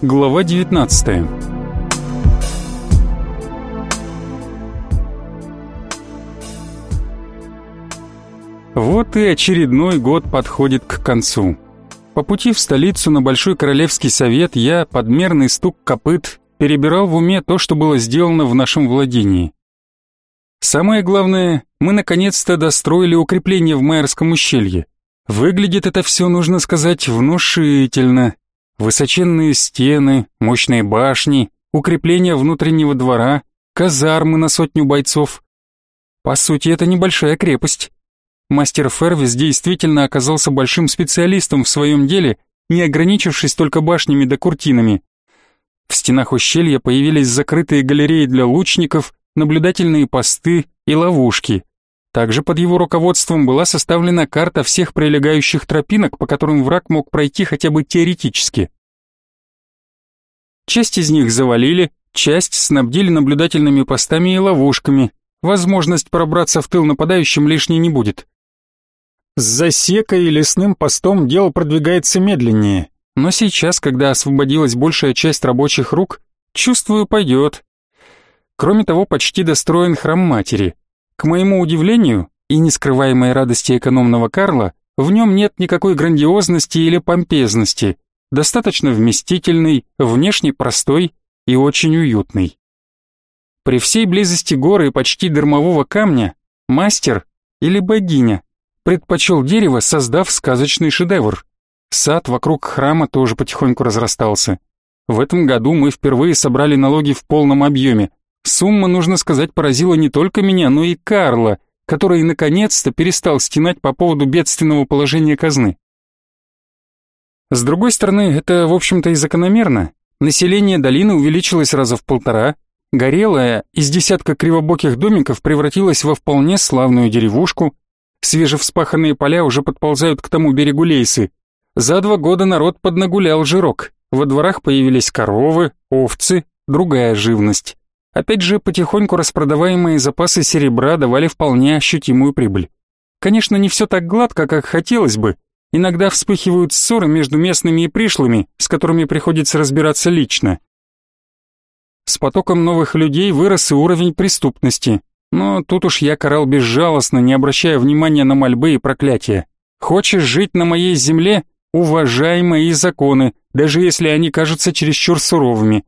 Глава 19 Вот и очередной год подходит к концу. По пути в столицу на Большой Королевский Совет я, подмерный стук копыт, перебирал в уме то, что было сделано в нашем владении. Самое главное, мы наконец-то достроили укрепление в Майерском ущелье. Выглядит это все, нужно сказать, внушительно. Высоченные стены, мощные башни, укрепления внутреннего двора, казармы на сотню бойцов. По сути, это небольшая крепость. Мастер Фервис действительно оказался большим специалистом в своем деле, не ограничившись только башнями да куртинами. В стенах ущелья появились закрытые галереи для лучников, наблюдательные посты и ловушки. Также под его руководством была составлена карта всех прилегающих тропинок, по которым враг мог пройти хотя бы теоретически. Часть из них завалили, часть снабдили наблюдательными постами и ловушками. Возможность пробраться в тыл нападающим лишней не будет. С засекой и лесным постом дело продвигается медленнее, но сейчас, когда освободилась большая часть рабочих рук, чувствую, пойдет. Кроме того, почти достроен храм матери — к моему удивлению и нескрываемой радости экономного Карла, в нем нет никакой грандиозности или помпезности, достаточно вместительный, внешне простой и очень уютный. При всей близости горы и почти дармового камня мастер или богиня предпочел дерево, создав сказочный шедевр. Сад вокруг храма тоже потихоньку разрастался. В этом году мы впервые собрали налоги в полном объеме, Сумма, нужно сказать, поразила не только меня, но и Карла, который наконец-то перестал стенать по поводу бедственного положения казны. С другой стороны, это, в общем-то, и закономерно. Население долины увеличилось раза в полтора, горелая из десятка кривобоких домиков превратилась во вполне славную деревушку, свежевспаханные поля уже подползают к тому берегу Лейсы. За два года народ поднагулял жирок, во дворах появились коровы, овцы, другая живность. Опять же, потихоньку распродаваемые запасы серебра давали вполне ощутимую прибыль. Конечно, не все так гладко, как хотелось бы. Иногда вспыхивают ссоры между местными и пришлыми, с которыми приходится разбираться лично. С потоком новых людей вырос и уровень преступности. Но тут уж я карал безжалостно, не обращая внимания на мольбы и проклятия. Хочешь жить на моей земле? Уважай мои законы, даже если они кажутся чересчур суровыми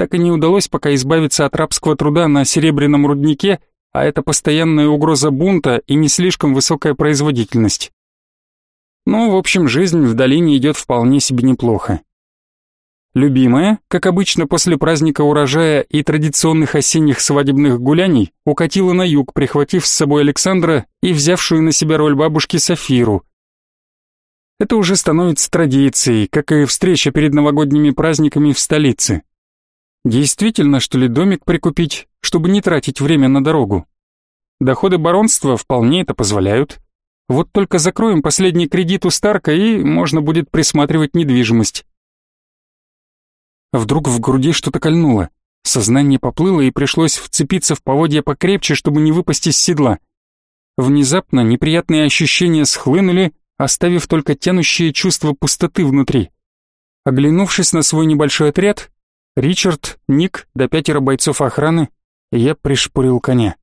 так и не удалось пока избавиться от рабского труда на серебряном руднике, а это постоянная угроза бунта и не слишком высокая производительность. Ну, в общем, жизнь в долине идет вполне себе неплохо. Любимая, как обычно после праздника урожая и традиционных осенних свадебных гуляний, укатила на юг, прихватив с собой Александра и взявшую на себя роль бабушки Софиру. Это уже становится традицией, как и встреча перед новогодними праздниками в столице. Действительно, что ли, домик прикупить, чтобы не тратить время на дорогу? Доходы баронства вполне это позволяют. Вот только закроем последний кредит у Старка, и можно будет присматривать недвижимость. Вдруг в груди что-то кольнуло. Сознание поплыло, и пришлось вцепиться в поводья покрепче, чтобы не выпасть из седла. Внезапно неприятные ощущения схлынули, оставив только тянущее чувство пустоты внутри. Оглянувшись на свой небольшой отряд, Ричард, Ник, до пятеро бойцов охраны, я пришпорил коня.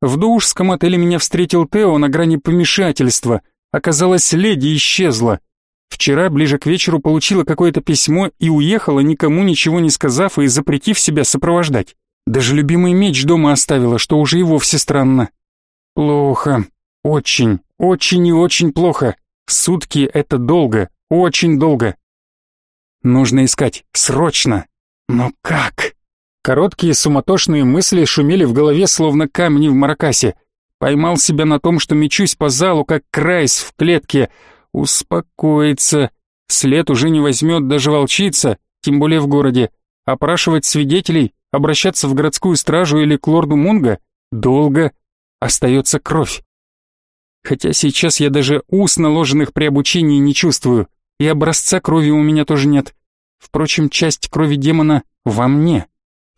В Доушском отеле меня встретил Тео на грани помешательства. Оказалось, леди исчезла. Вчера, ближе к вечеру, получила какое-то письмо и уехала, никому ничего не сказав и запретив себя сопровождать. Даже любимый меч дома оставила, что уже и вовсе странно. Плохо. Очень, очень и очень плохо. Сутки — это долго, очень долго. Нужно искать, срочно. Но как? Короткие суматошные мысли шумели в голове, словно камни в маракасе. Поймал себя на том, что мечусь по залу, как крайс в клетке. Успокоиться. След уже не возьмет даже волчица, тем более в городе. Опрашивать свидетелей, обращаться в городскую стражу или к лорду Мунга долго. Остается кровь. Хотя сейчас я даже ус, наложенных при обучении, не чувствую и образца крови у меня тоже нет. Впрочем, часть крови демона во мне.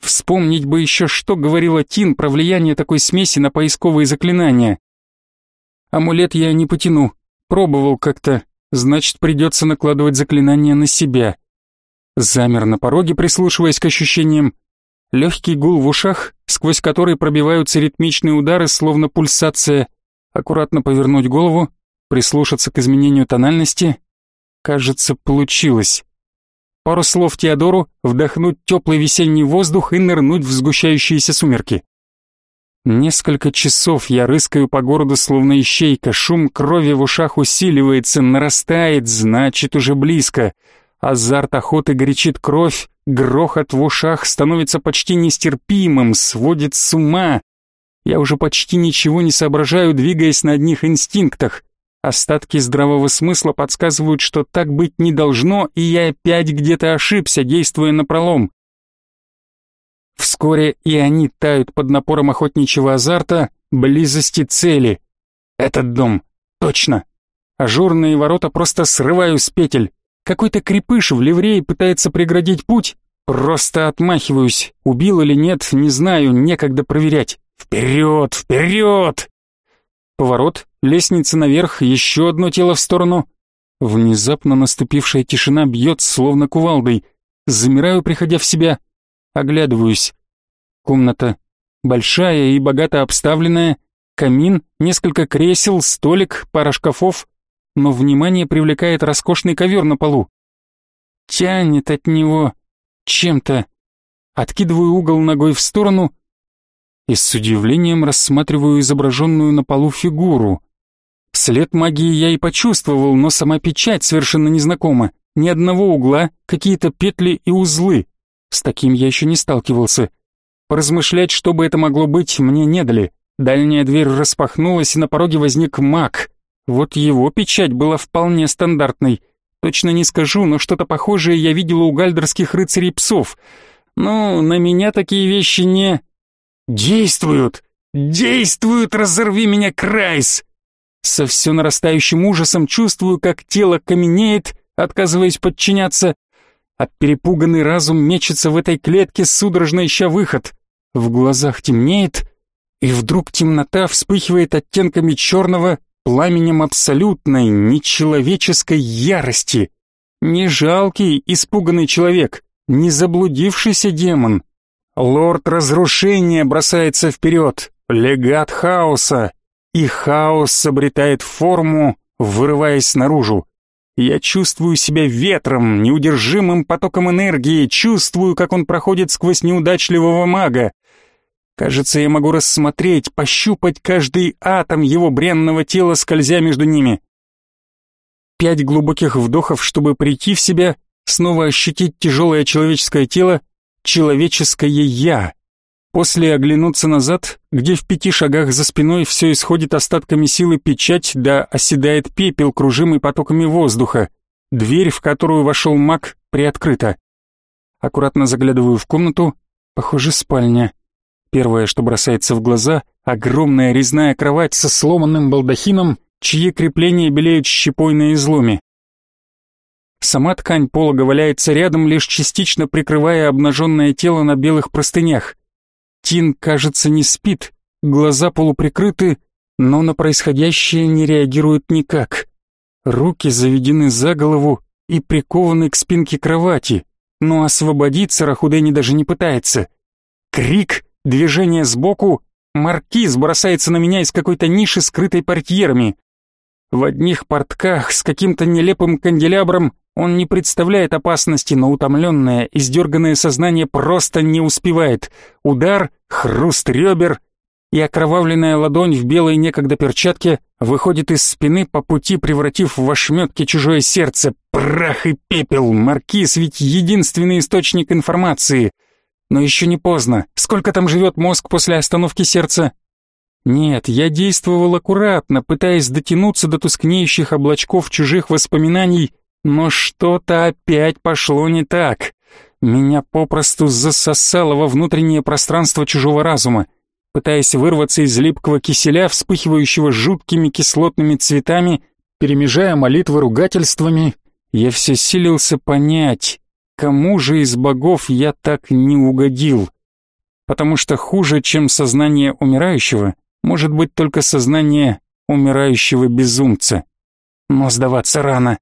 Вспомнить бы еще, что говорила Тин про влияние такой смеси на поисковые заклинания. Амулет я не потяну, пробовал как-то, значит, придется накладывать заклинания на себя. Замер на пороге, прислушиваясь к ощущениям. Легкий гул в ушах, сквозь который пробиваются ритмичные удары, словно пульсация. Аккуратно повернуть голову, прислушаться к изменению тональности. Кажется, получилось. Пару слов Теодору, вдохнуть теплый весенний воздух и нырнуть в сгущающиеся сумерки. Несколько часов я рыскаю по городу словно ищейка, шум крови в ушах усиливается, нарастает, значит уже близко. Азарт охоты горячит кровь, грохот в ушах становится почти нестерпимым, сводит с ума. Я уже почти ничего не соображаю, двигаясь на одних инстинктах. Остатки здравого смысла подсказывают, что так быть не должно, и я опять где-то ошибся, действуя напролом. Вскоре и они тают под напором охотничьего азарта, близости цели. Этот дом. Точно. Ажурные ворота просто срываю с петель. Какой-то крепыш в ливрее пытается преградить путь. Просто отмахиваюсь. Убил или нет, не знаю, некогда проверять. Вперед, вперед! Поворот, лестница наверх, еще одно тело в сторону. Внезапно наступившая тишина бьет, словно кувалдой. Замираю, приходя в себя. Оглядываюсь. Комната большая и богато обставленная, камин, несколько кресел, столик, пара шкафов, но внимание привлекает роскошный ковер на полу. Тянет от него чем-то. Откидываю угол ногой в сторону и с удивлением рассматриваю изображенную на полу фигуру. След магии я и почувствовал, но сама печать совершенно незнакома. Ни одного угла, какие-то петли и узлы. С таким я еще не сталкивался. Поразмышлять, что бы это могло быть, мне не дали. Дальняя дверь распахнулась, и на пороге возник маг. Вот его печать была вполне стандартной. Точно не скажу, но что-то похожее я видел у гальдерских рыцарей псов. Ну, на меня такие вещи не... Действуют! Действуют! Разорви меня, Крайс! Со все нарастающим ужасом чувствую, как тело каменеет, отказываясь подчиняться, а перепуганный разум мечется в этой клетке, судорожно ища выход. В глазах темнеет, и вдруг темнота вспыхивает оттенками черного, пламенем абсолютной, нечеловеческой ярости. Не жалкий, испуганный человек, не заблудившийся демон, Лорд разрушения бросается вперед, легат хаоса, и хаос обретает форму, вырываясь наружу. Я чувствую себя ветром, неудержимым потоком энергии, чувствую, как он проходит сквозь неудачливого мага. Кажется, я могу рассмотреть, пощупать каждый атом его бренного тела, скользя между ними. Пять глубоких вдохов, чтобы прийти в себя, снова ощутить тяжелое человеческое тело, человеческое «я». После оглянуться назад, где в пяти шагах за спиной все исходит остатками силы печать, да оседает пепел, кружимый потоками воздуха. Дверь, в которую вошел маг, приоткрыта. Аккуратно заглядываю в комнату, похоже, спальня. Первое, что бросается в глаза, огромная резная кровать со сломанным балдахином, чьи крепления белеют щепой на изломе. Сама ткань полога валяется рядом, лишь частично прикрывая обнаженное тело на белых простынях. Тин, кажется, не спит, глаза полуприкрыты, но на происходящее не реагирует никак. Руки заведены за голову и прикованы к спинке кровати, но освободиться Рахудени даже не пытается. Крик, движение сбоку, маркиз бросается на меня из какой-то ниши, скрытой портьерами. В одних портках с каким-то нелепым канделябром он не представляет опасности, но утомленное, издерганное сознание просто не успевает. Удар, хруст ребер, и окровавленная ладонь в белой некогда перчатке выходит из спины по пути, превратив в ошметки чужое сердце. Прах и пепел, Маркиз ведь единственный источник информации. Но еще не поздно. Сколько там живет мозг после остановки сердца? Нет, я действовал аккуратно, пытаясь дотянуться до тускнеющих облачков чужих воспоминаний но что-то опять пошло не так. Меня попросту засосало во внутреннее пространство чужого разума. Пытаясь вырваться из липкого киселя, вспыхивающего жуткими кислотными цветами, перемежая молитвы ругательствами, я все силился понять, кому же из богов я так не угодил. Потому что хуже, чем сознание умирающего, может быть только сознание умирающего безумца. Но сдаваться рано.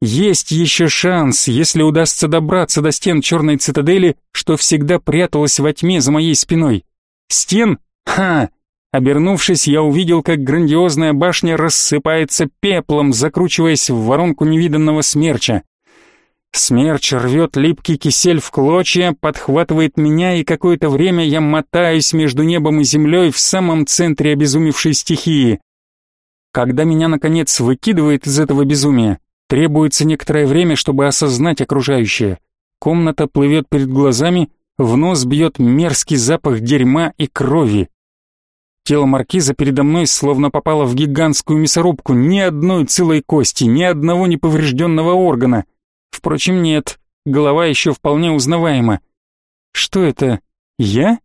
Есть еще шанс, если удастся добраться до стен черной цитадели, что всегда пряталась во тьме за моей спиной. Стен? Ха! Обернувшись, я увидел, как грандиозная башня рассыпается пеплом, закручиваясь в воронку невиданного смерча. Смерч рвет липкий кисель в клочья, подхватывает меня, и какое-то время я мотаюсь между небом и землей в самом центре обезумевшей стихии. Когда меня, наконец, выкидывает из этого безумия, требуется некоторое время, чтобы осознать окружающее. Комната плывет перед глазами, в нос бьет мерзкий запах дерьма и крови. Тело маркиза передо мной словно попало в гигантскую мясорубку, ни одной целой кости, ни одного неповрежденного органа — Впрочем, нет, голова еще вполне узнаваема. Что это? Я?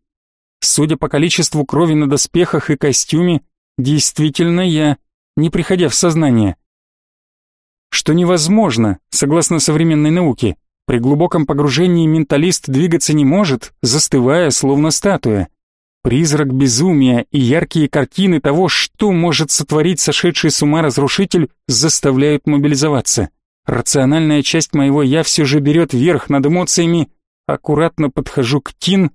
Судя по количеству крови на доспехах и костюме, действительно я, не приходя в сознание. Что невозможно, согласно современной науке. При глубоком погружении менталист двигаться не может, застывая, словно статуя. Призрак безумия и яркие картины того, что может сотворить сошедший с ума разрушитель, заставляют мобилизоваться. Рациональная часть моего «я» все же берет верх над эмоциями, аккуратно подхожу к Тин,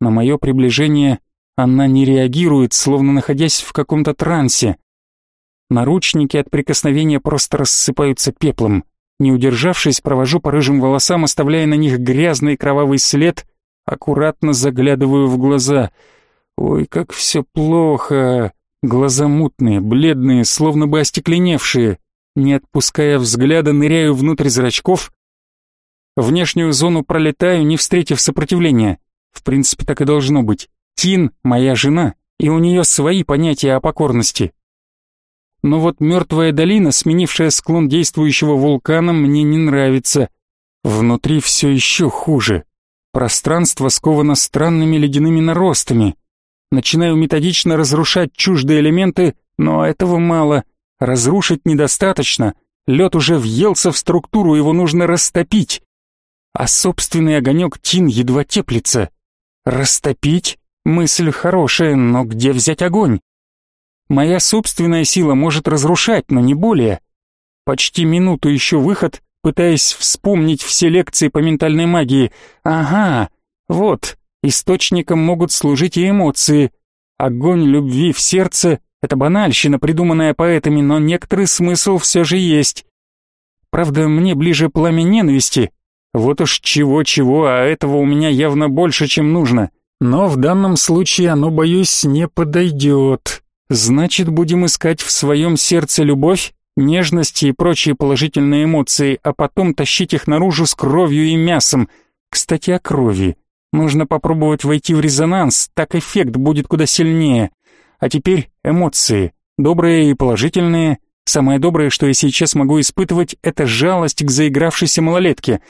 на мое приближение она не реагирует, словно находясь в каком-то трансе. Наручники от прикосновения просто рассыпаются пеплом. Не удержавшись, провожу по рыжим волосам, оставляя на них грязный кровавый след, аккуратно заглядываю в глаза. Ой, как все плохо. Глаза мутные, бледные, словно бы остекленевшие. Не отпуская взгляда, ныряю внутрь зрачков. Внешнюю зону пролетаю, не встретив сопротивления. В принципе, так и должно быть. Тин — моя жена, и у нее свои понятия о покорности. Но вот мертвая долина, сменившая склон действующего вулкана, мне не нравится. Внутри все еще хуже. Пространство сковано странными ледяными наростами. Начинаю методично разрушать чуждые элементы, но этого мало — Разрушить недостаточно, лед уже въелся в структуру, его нужно растопить. А собственный огонек Тин едва теплится. Растопить? Мысль хорошая, но где взять огонь? Моя собственная сила может разрушать, но не более. Почти минуту еще выход, пытаясь вспомнить все лекции по ментальной магии. Ага, вот, источником могут служить и эмоции. Огонь любви в сердце это банальщина, придуманная поэтами, но некоторый смысл все же есть. Правда, мне ближе пламя ненависти. Вот уж чего-чего, а этого у меня явно больше, чем нужно. Но в данном случае оно, боюсь, не подойдет. Значит, будем искать в своем сердце любовь, нежности и прочие положительные эмоции, а потом тащить их наружу с кровью и мясом. Кстати, о крови. Нужно попробовать войти в резонанс, так эффект будет куда сильнее. А теперь эмоции, добрые и положительные. Самое доброе, что я сейчас могу испытывать, это жалость к заигравшейся малолетке.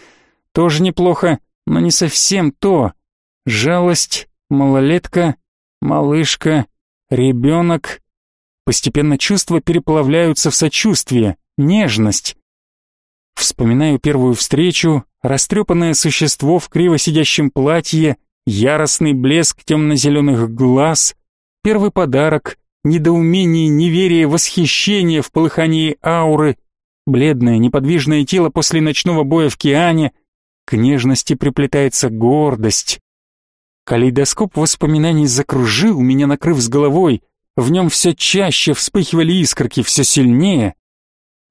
Тоже неплохо, но не совсем то. Жалость, малолетка, малышка, ребенок. Постепенно чувства переплавляются в сочувствие, нежность. Вспоминаю первую встречу, растрепанное существо в криво сидящем платье, яростный блеск темно-зеленых глаз, Первый подарок, недоумение, неверие, восхищение в полыхании ауры, бледное, неподвижное тело после ночного боя в Киане, к нежности приплетается гордость. Калейдоскоп воспоминаний закружил, меня накрыв с головой, в нем все чаще вспыхивали искорки, все сильнее.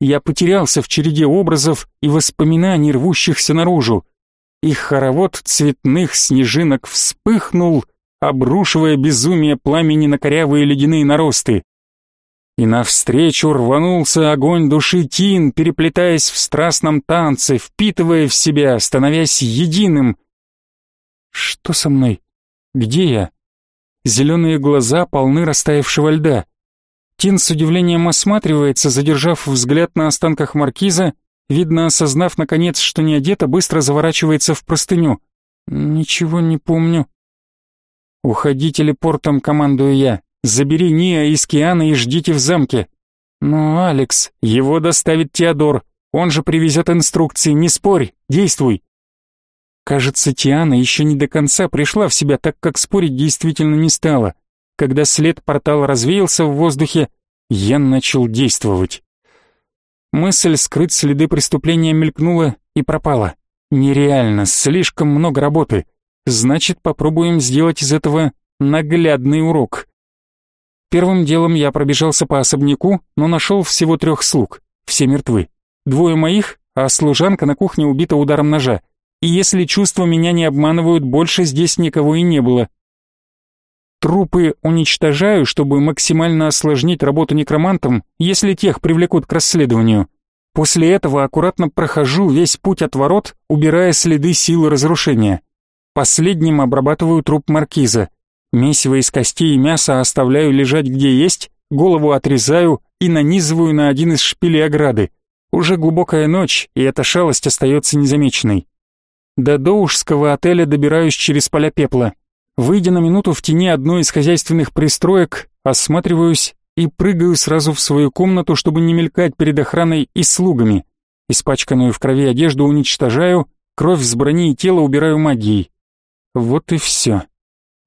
Я потерялся в череде образов и воспоминаний, рвущихся наружу. И хоровод цветных снежинок вспыхнул, обрушивая безумие пламени на корявые ледяные наросты. И навстречу рванулся огонь души Тин, переплетаясь в страстном танце, впитывая в себя, становясь единым. Что со мной? Где я? Зеленые глаза полны растаявшего льда. Тин с удивлением осматривается, задержав взгляд на останках маркиза, видно, осознав наконец, что не одета, быстро заворачивается в простыню. Ничего не помню. «Уходи телепортом», — командую я. «Забери Ния из Киана и ждите в замке». «Ну, Алекс, его доставит Теодор. Он же привезет инструкции, не спорь, действуй». Кажется, Тиана еще не до конца пришла в себя, так как спорить действительно не стала. Когда след портала развеялся в воздухе, я начал действовать. Мысль скрыть следы преступления мелькнула и пропала. Нереально, слишком много работы. Значит, попробуем сделать из этого наглядный урок. Первым делом я пробежался по особняку, но нашел всего трех слуг. Все мертвы. Двое моих, а служанка на кухне убита ударом ножа. И если чувства меня не обманывают, больше здесь никого и не было. Трупы уничтожаю, чтобы максимально осложнить работу некромантам, если тех привлекут к расследованию. После этого аккуратно прохожу весь путь от ворот, убирая следы силы разрушения. Последним обрабатываю труп маркиза. Месиво из костей и мяса оставляю лежать где есть, голову отрезаю и нанизываю на один из шпилей ограды. Уже глубокая ночь, и эта шалость остается незамеченной. До Доушского отеля добираюсь через поля пепла. Выйдя на минуту в тени одной из хозяйственных пристроек, осматриваюсь и прыгаю сразу в свою комнату, чтобы не мелькать перед охраной и слугами. Испачканную в крови одежду уничтожаю, кровь с брони и тела убираю магией. Вот и все.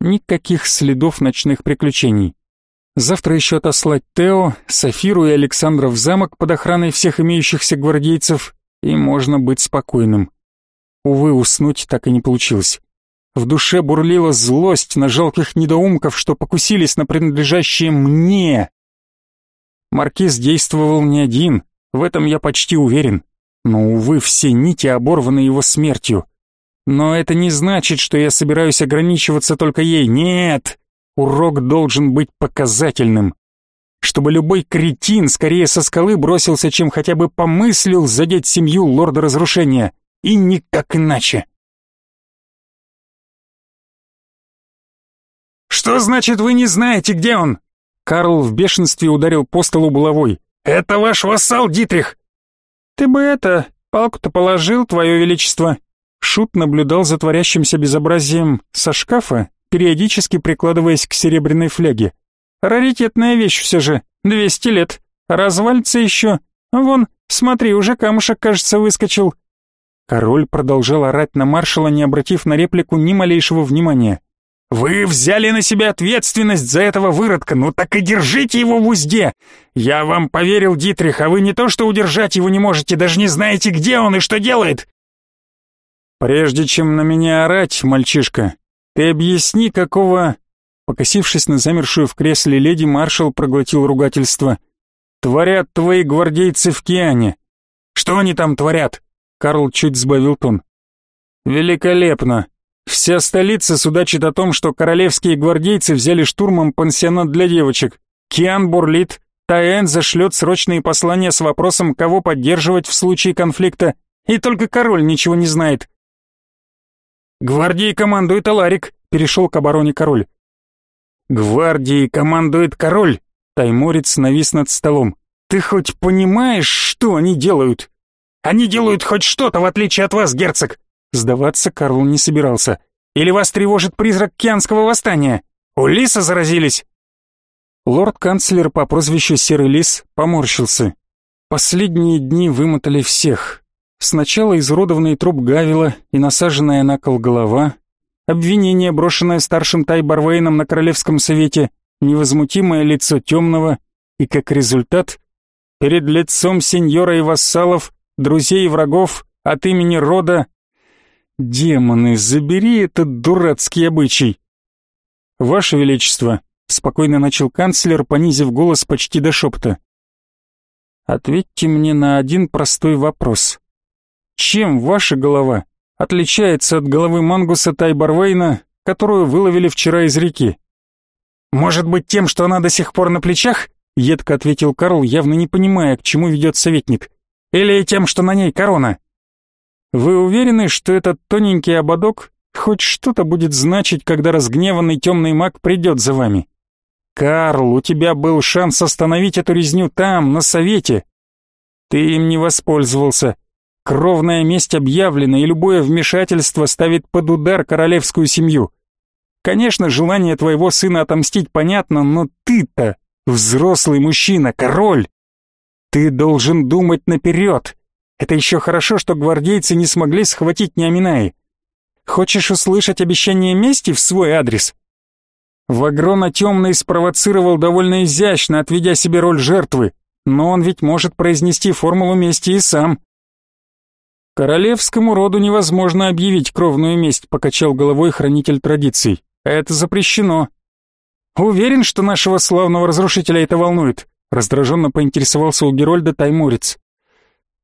Никаких следов ночных приключений. Завтра еще отослать Тео, Сафиру и Александра в замок под охраной всех имеющихся гвардейцев, и можно быть спокойным. Увы, уснуть так и не получилось. В душе бурлила злость на жалких недоумков, что покусились на принадлежащее мне. Маркиз действовал не один, в этом я почти уверен. Но, увы, все нити оборваны его смертью. Но это не значит, что я собираюсь ограничиваться только ей. Нет! Урок должен быть показательным. Чтобы любой кретин скорее со скалы бросился, чем хотя бы помыслил задеть семью лорда разрушения. И никак иначе. «Что значит вы не знаете, где он?» Карл в бешенстве ударил по столу булавой. «Это ваш вассал, Дитрих!» «Ты бы это, палку-то положил, твое величество!» Шут наблюдал за творящимся безобразием со шкафа, периодически прикладываясь к серебряной фляге. «Раритетная вещь все же, двести лет. Развалится еще. Вон, смотри, уже камушек, кажется, выскочил». Король продолжал орать на маршала, не обратив на реплику ни малейшего внимания. «Вы взяли на себя ответственность за этого выродка, ну так и держите его в узде! Я вам поверил, Дитрих, а вы не то что удержать его не можете, даже не знаете, где он и что делает!» «Прежде чем на меня орать, мальчишка, ты объясни, какого...» Покосившись на замершую в кресле леди, маршал проглотил ругательство. «Творят твои гвардейцы в Киане!» «Что они там творят?» Карл чуть сбавил тон. «Великолепно! Вся столица судачит о том, что королевские гвардейцы взяли штурмом пансионат для девочек. Киан бурлит, Таэн зашлет срочные послания с вопросом, кого поддерживать в случае конфликта, и только король ничего не знает. «Гвардией командует Аларик», — перешел к обороне король. «Гвардией командует король», — тайморец навис над столом. «Ты хоть понимаешь, что они делают?» «Они делают хоть что-то, в отличие от вас, герцог!» Сдаваться Карл не собирался. «Или вас тревожит призрак Кианского восстания? У Лиса заразились?» Лорд-канцлер по прозвищу Серый Лис поморщился. Последние дни вымотали всех. Сначала изуродованный труп Гавила и насаженная на кол голова, обвинение, брошенное старшим Тай Барвейном на Королевском совете, невозмутимое лицо темного и, как результат, перед лицом сеньора и вассалов, друзей и врагов от имени рода «Демоны, забери этот дурацкий обычай!» «Ваше Величество», — спокойно начал канцлер, понизив голос почти до шепота. «Ответьте мне на один простой вопрос. Чем ваша голова отличается от головы мангуса Тайбарвейна, которую выловили вчера из реки? Может быть, тем, что она до сих пор на плечах? Едко ответил Карл, явно не понимая, к чему ведет советник. Или тем, что на ней корона? Вы уверены, что этот тоненький ободок хоть что-то будет значить, когда разгневанный темный маг придет за вами? Карл, у тебя был шанс остановить эту резню там, на совете. Ты им не воспользовался. Кровная месть объявлена, и любое вмешательство ставит под удар королевскую семью. Конечно, желание твоего сына отомстить понятно, но ты-то взрослый мужчина, король. Ты должен думать наперед. Это еще хорошо, что гвардейцы не смогли схватить Неаминаи. Хочешь услышать обещание мести в свой адрес? Вагрона Темный спровоцировал довольно изящно, отведя себе роль жертвы, но он ведь может произнести формулу мести и сам. Королевскому роду невозможно объявить кровную месть, покачал головой хранитель традиций. Это запрещено. Уверен, что нашего славного разрушителя это волнует, раздраженно поинтересовался у Герольда Таймурец.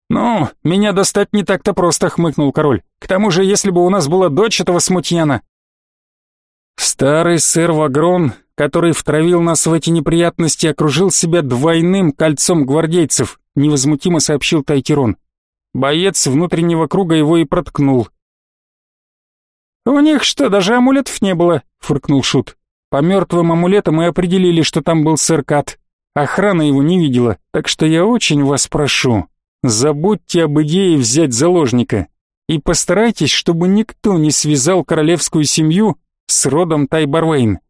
«Ну, меня достать не так-то просто», — хмыкнул король. «К тому же, если бы у нас была дочь этого смутьяна...» Старый сэр Вагрон, который втравил нас в эти неприятности, окружил себя двойным кольцом гвардейцев, невозмутимо сообщил Тайкерон. Боец внутреннего круга его и проткнул. «У них что, даже амулетов не было?» — фыркнул Шут. «По мертвым амулетам мы определили, что там был сэр Кат. Охрана его не видела, так что я очень вас прошу, забудьте об идее взять заложника и постарайтесь, чтобы никто не связал королевскую семью с родом Тайбарвейн.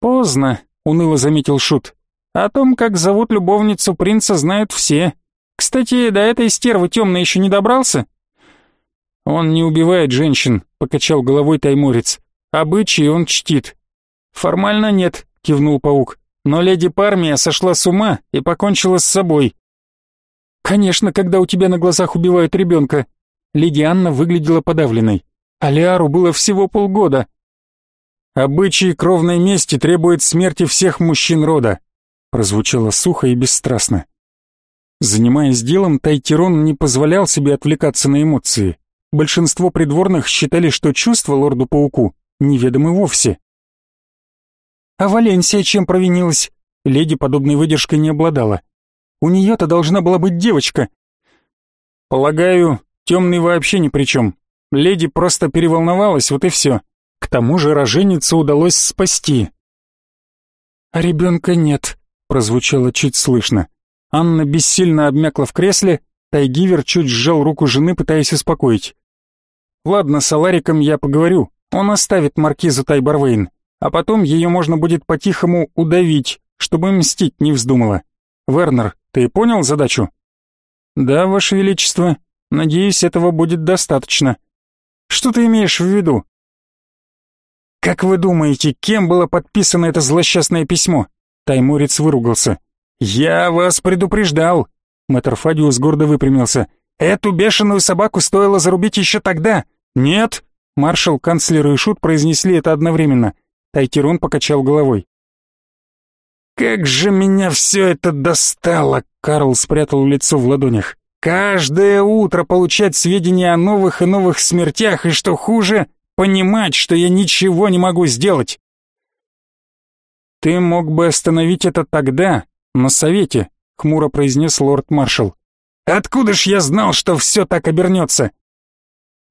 Поздно, уныло заметил Шут. О том, как зовут любовницу принца, знают все. Кстати, до этой стервы темной еще не добрался? Он не убивает женщин, покачал головой тайморец. Обычаи он чтит. Формально нет, кивнул паук. Но леди Пармия сошла с ума и покончила с собой. Конечно, когда у тебя на глазах убивают ребенка. Леди Анна выглядела подавленной. Алиару было всего полгода, Обычаи кровной мести требуют смерти всех мужчин рода, прозвучало сухо и бесстрастно. Занимаясь делом, Тайтирон не позволял себе отвлекаться на эмоции. Большинство придворных считали, что чувства лорду-пауку неведомы вовсе. А Валенсия чем провинилась? Леди подобной выдержкой не обладала. У нее-то должна была быть девочка. Полагаю, темный вообще ни при чем. Леди просто переволновалась, вот и все. К тому же роженицу удалось спасти. «А ребенка нет», — прозвучало чуть слышно. Анна бессильно обмякла в кресле, Тайгивер чуть сжал руку жены, пытаясь успокоить. «Ладно, с Алариком я поговорю, он оставит маркизу Тайбарвейн, а потом ее можно будет по-тихому удавить, чтобы мстить не вздумала. Вернер, ты понял задачу?» «Да, Ваше Величество. Надеюсь, этого будет достаточно. Что ты имеешь в виду?» «Как вы думаете, кем было подписано это злосчастное письмо?» Таймурец выругался. «Я вас предупреждал!» Мэтр Фадиус гордо выпрямился. «Эту бешеную собаку стоило зарубить еще тогда!» «Нет!» Маршал, канцлер и Шут произнесли это одновременно. Тайтерон покачал головой. «Как же меня все это достало!» Карл спрятал лицо в ладонях. «Каждое утро получать сведения о новых и новых смертях, и что хуже, понимать, что я ничего не могу сделать. Ты мог бы остановить это тогда, на совете, хмуро произнес лорд-маршал. Откуда ж я знал, что все так обернется?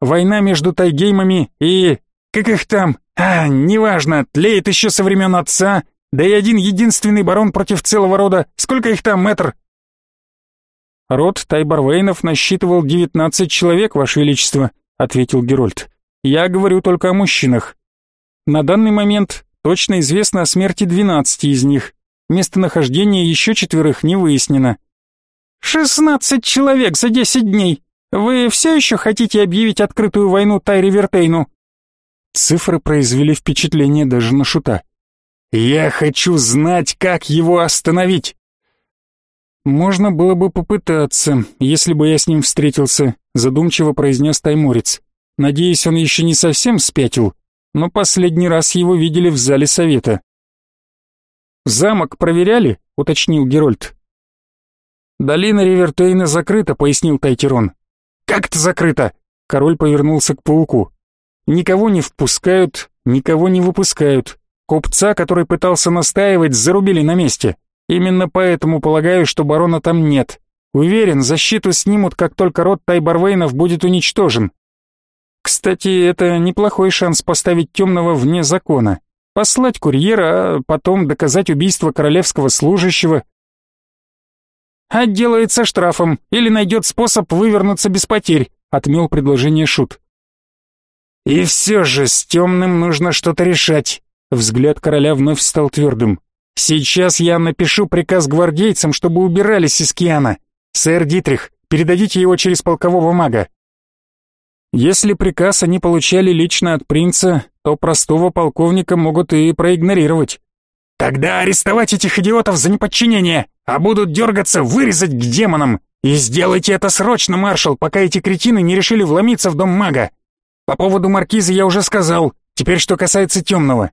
Война между тайгеймами и... как их там? А, неважно, тлеет еще со времен отца, да и один единственный барон против целого рода. Сколько их там, мэтр? Род Тайбарвейнов насчитывал девятнадцать человек, ваше величество, ответил Герольд. Я говорю только о мужчинах. На данный момент точно известно о смерти 12 из них. Местонахождение еще четверых не выяснено. «Шестнадцать человек за десять дней! Вы все еще хотите объявить открытую войну Тайри Вертейну?» Цифры произвели впечатление даже на Шута. «Я хочу знать, как его остановить!» «Можно было бы попытаться, если бы я с ним встретился», задумчиво произнес Тайморец. Надеюсь, он еще не совсем спятил, но последний раз его видели в зале совета. «Замок проверяли?» — уточнил Герольд. «Долина Ривертейна закрыта», — пояснил Тайтерон. «Как это закрыто?» — король повернулся к пауку. «Никого не впускают, никого не выпускают. Купца, который пытался настаивать, зарубили на месте. Именно поэтому полагаю, что барона там нет. Уверен, защиту снимут, как только род Тайбарвейнов будет уничтожен. Кстати, это неплохой шанс поставить темного вне закона. Послать курьера, а потом доказать убийство королевского служащего. «Отделается штрафом или найдет способ вывернуться без потерь», — отмел предложение Шут. «И все же с темным нужно что-то решать», — взгляд короля вновь стал твердым. «Сейчас я напишу приказ гвардейцам, чтобы убирались из Киана. Сэр Дитрих, передадите его через полкового мага. Если приказ они получали лично от принца, то простого полковника могут и проигнорировать. Тогда арестовать этих идиотов за неподчинение, а будут дергаться, вырезать к демонам. И сделайте это срочно, маршал, пока эти кретины не решили вломиться в дом мага. По поводу маркиза я уже сказал, теперь что касается темного.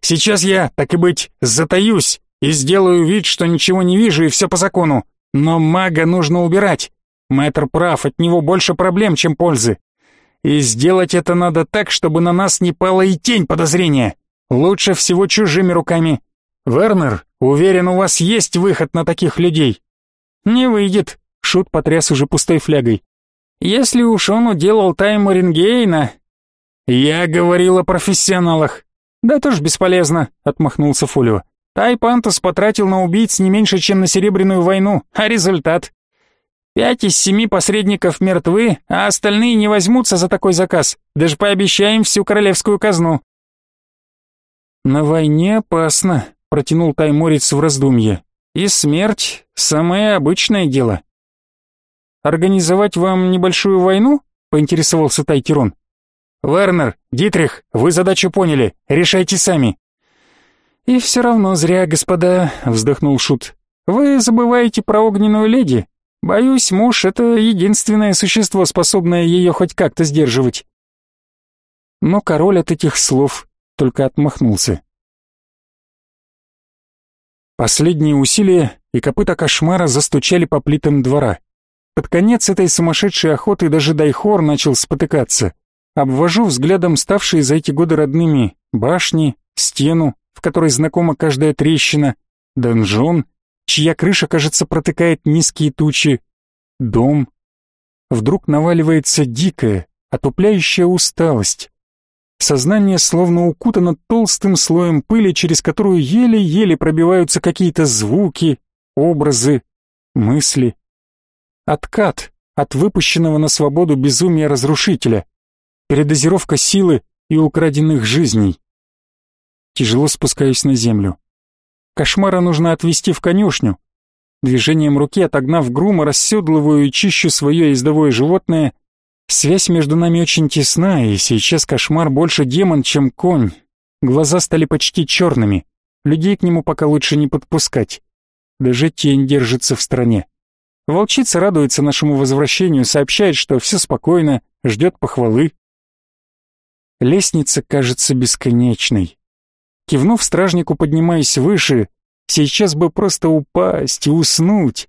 Сейчас я, так и быть, затаюсь и сделаю вид, что ничего не вижу и все по закону. Но мага нужно убирать. Мэтр прав, от него больше проблем, чем пользы. И сделать это надо так, чтобы на нас не пала и тень подозрения. Лучше всего чужими руками. Вернер, уверен, у вас есть выход на таких людей. Не выйдет, Шут потряс уже пустой флягой. Если уж он уделал тайму Рингейна... Я говорил о профессионалах. Да тоже бесполезно, отмахнулся Фулио. Тай Пантус потратил на убийц не меньше, чем на Серебряную войну, а результат? Пять из семи посредников мертвы, а остальные не возьмутся за такой заказ, даже пообещаем всю королевскую казну. На войне опасно, протянул Тайморец в раздумье. И смерть — самое обычное дело. «Организовать вам небольшую войну?» — поинтересовался Тайкерон. «Вернер, Дитрих, вы задачу поняли, решайте сами». «И все равно зря, господа», — вздохнул Шут. «Вы забываете про огненную леди. Боюсь, муж — это единственное существо, способное ее хоть как-то сдерживать». Но король от этих слов только отмахнулся. Последние усилия, и копыта кошмара застучали по плитам двора. Под конец этой сумасшедшей охоты даже Дайхор начал спотыкаться. Обвожу взглядом ставшие за эти годы родными башни, стену, в которой знакома каждая трещина, донжон, чья крыша, кажется, протыкает низкие тучи, дом. Вдруг наваливается дикая, отупляющая усталость. Сознание словно укутано толстым слоем пыли, через которую еле-еле пробиваются какие-то звуки, образы, мысли. Откат от выпущенного на свободу безумия разрушителя, передозировка силы и украденных жизней. Тяжело спускаюсь на землю. Кошмара нужно отвезти в конюшню. Движением руки, отогнав грума, расседлываю и чищу свое ездовое животное. Связь между нами очень тесна, и сейчас кошмар больше демон, чем конь. Глаза стали почти черными. Людей к нему пока лучше не подпускать. Даже тень держится в стороне. Волчица радуется нашему возвращению, сообщает, что все спокойно, ждет похвалы. Лестница кажется бесконечной. Кивнув стражнику, поднимаясь выше, сейчас бы просто упасть и уснуть.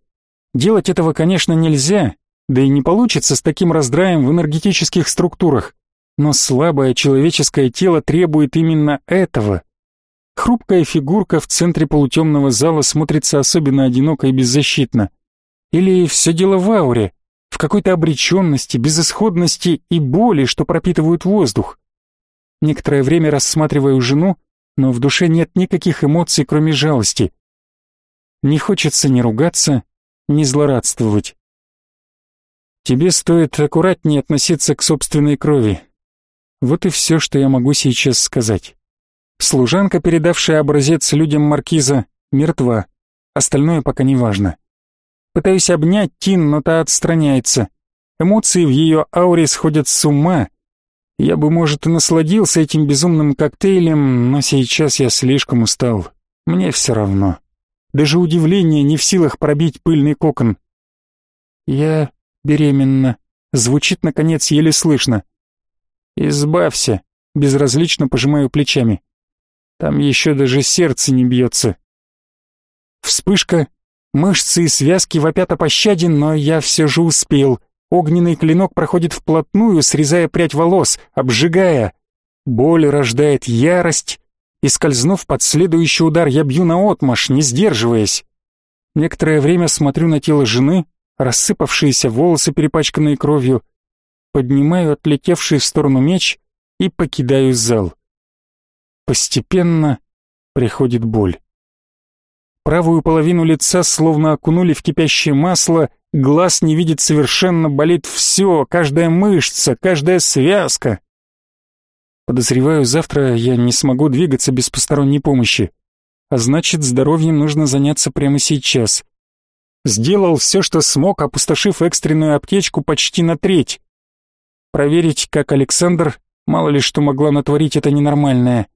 Делать этого, конечно, нельзя, да и не получится с таким раздраем в энергетических структурах. Но слабое человеческое тело требует именно этого. Хрупкая фигурка в центре полутемного зала смотрится особенно одиноко и беззащитно. Или все дело в ауре, в какой-то обреченности, безысходности и боли, что пропитывают воздух. Некоторое время рассматриваю жену, но в душе нет никаких эмоций, кроме жалости. Не хочется ни ругаться, ни злорадствовать. Тебе стоит аккуратнее относиться к собственной крови. Вот и все, что я могу сейчас сказать. Служанка, передавшая образец людям маркиза, мертва. Остальное пока не важно. Пытаюсь обнять Тин, но та отстраняется. Эмоции в ее ауре сходят с ума. Я бы, может, и насладился этим безумным коктейлем, но сейчас я слишком устал. Мне все равно. Даже удивление не в силах пробить пыльный кокон. Я беременна. Звучит, наконец, еле слышно. «Избавься», — безразлично пожимаю плечами. Там еще даже сердце не бьется. Вспышка, Мышцы и связки вопят о пощаде, но я все же успел. Огненный клинок проходит вплотную, срезая прядь волос, обжигая. Боль рождает ярость, и, скользнув под следующий удар, я бью наотмашь, не сдерживаясь. Некоторое время смотрю на тело жены, рассыпавшиеся волосы, перепачканные кровью, поднимаю отлетевший в сторону меч и покидаю зал. Постепенно приходит боль. Правую половину лица словно окунули в кипящее масло, глаз не видит совершенно, болит все, каждая мышца, каждая связка. Подозреваю, завтра я не смогу двигаться без посторонней помощи. А значит, здоровьем нужно заняться прямо сейчас. Сделал все, что смог, опустошив экстренную аптечку почти на треть. Проверить, как Александр, мало ли что могла натворить это ненормальное.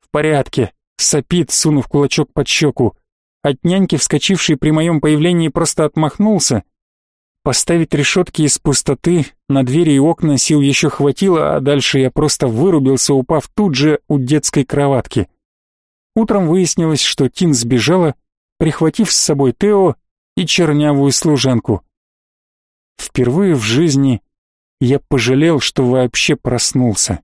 В порядке, Сопит, сунув кулачок под щеку. От няньки, вскочившей при моем появлении, просто отмахнулся. Поставить решетки из пустоты, на двери и окна сил еще хватило, а дальше я просто вырубился, упав тут же у детской кроватки. Утром выяснилось, что Тин сбежала, прихватив с собой Тео и чернявую служанку. Впервые в жизни я пожалел, что вообще проснулся.